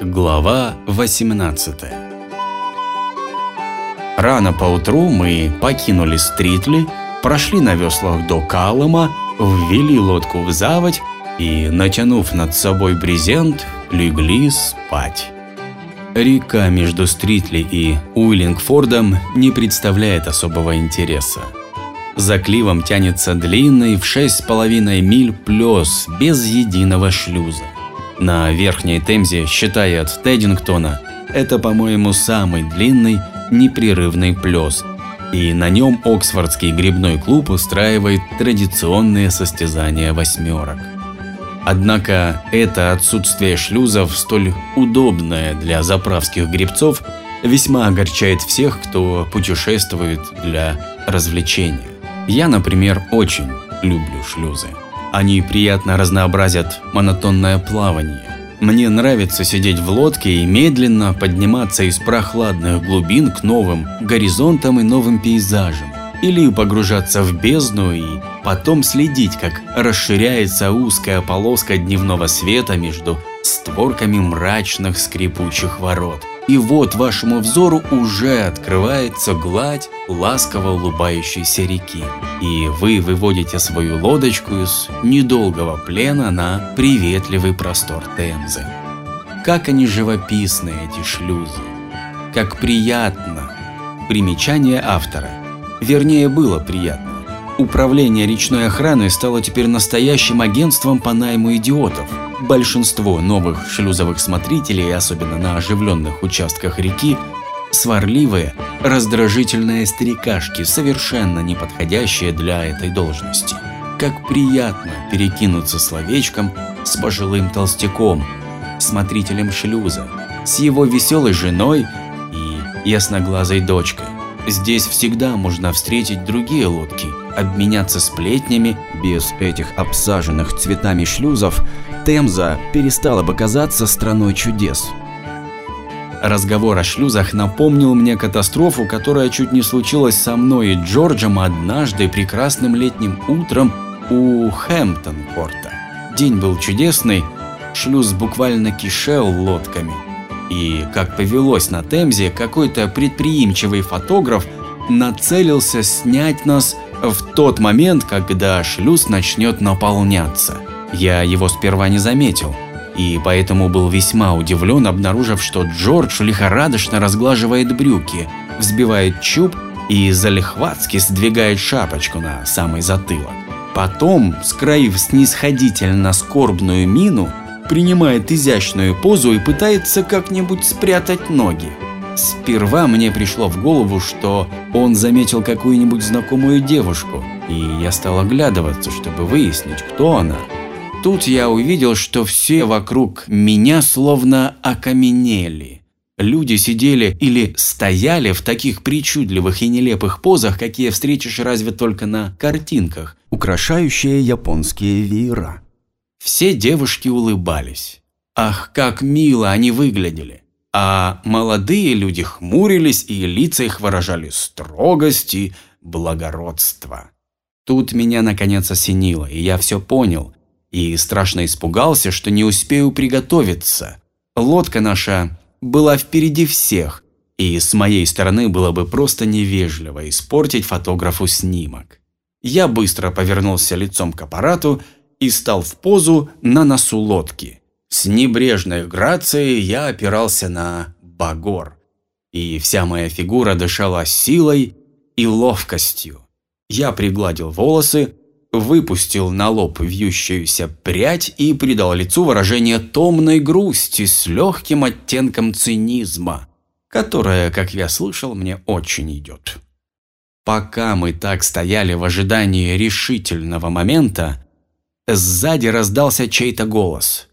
Глава 18 Рано поутру мы покинули Стритли, прошли на веслах до Каллама, ввели лодку в заводь и, натянув над собой брезент, легли спать. Река между Стритли и Уиллингфордом не представляет особого интереса. За кливом тянется длинный в шесть с половиной миль плес без единого шлюза. На Верхней Темзе, считая от Теддингтона, это, по-моему, самый длинный непрерывный плес, и на нем Оксфордский грибной клуб устраивает традиционные состязания восьмерок. Однако это отсутствие шлюзов, столь удобное для заправских грибцов, весьма огорчает всех, кто путешествует для развлечения. Я, например, очень люблю шлюзы. Они приятно разнообразят монотонное плавание. Мне нравится сидеть в лодке и медленно подниматься из прохладных глубин к новым горизонтам и новым пейзажам. Или погружаться в бездну и потом следить, как расширяется узкая полоска дневного света между створками мрачных скрипучих ворот. И вот вашему взору уже открывается гладь ласково улыбающейся реки. И вы выводите свою лодочку из недолгого плена на приветливый простор Темзы. Как они живописны, эти шлюзы. Как приятно. Примечание автора. Вернее, было приятно. Управление речной охраны стало теперь настоящим агентством по найму идиотов. Большинство новых шлюзовых смотрителей, особенно на оживленных участках реки, сварливые, раздражительные старикашки, совершенно не подходящие для этой должности. Как приятно перекинуться словечком с пожилым толстяком, смотрителем шлюза, с его веселой женой и ясноглазой дочкой. Здесь всегда можно встретить другие лодки, обменяться сплетнями. Без этих обсаженных цветами шлюзов Темза перестала бы казаться страной чудес. Разговор о шлюзах напомнил мне катастрофу, которая чуть не случилась со мной и Джорджем однажды прекрасным летним утром у Хэмптон-порта. День был чудесный, шлюз буквально кишел лодками – и, как повелось на Темзе, какой-то предприимчивый фотограф нацелился снять нас в тот момент, когда шлюз начнет наполняться. Я его сперва не заметил, и поэтому был весьма удивлен, обнаружив, что Джордж лихорадочно разглаживает брюки, взбивает чуб и залихватски сдвигает шапочку на самый затылок. Потом, скроив снисходительно скорбную мину, принимает изящную позу и пытается как-нибудь спрятать ноги. Сперва мне пришло в голову, что он заметил какую-нибудь знакомую девушку, и я стал оглядываться, чтобы выяснить, кто она. Тут я увидел, что все вокруг меня словно окаменели. Люди сидели или стояли в таких причудливых и нелепых позах, какие встретишь разве только на картинках, украшающие японские веера. Все девушки улыбались. Ах, как мило они выглядели. А молодые люди хмурились, и лица их выражали строгость и благородство. Тут меня наконец осенило, и я все понял, и страшно испугался, что не успею приготовиться. Лодка наша была впереди всех, и с моей стороны было бы просто невежливо испортить фотографу снимок. Я быстро повернулся лицом к аппарату и стал в позу на носу лодки. С небрежной грацией я опирался на багор, и вся моя фигура дышала силой и ловкостью. Я пригладил волосы, выпустил на лоб вьющуюся прядь и придал лицу выражение томной грусти с легким оттенком цинизма, которое, как я слышал, мне очень идет. Пока мы так стояли в ожидании решительного момента, Сзади раздался чей-то голос.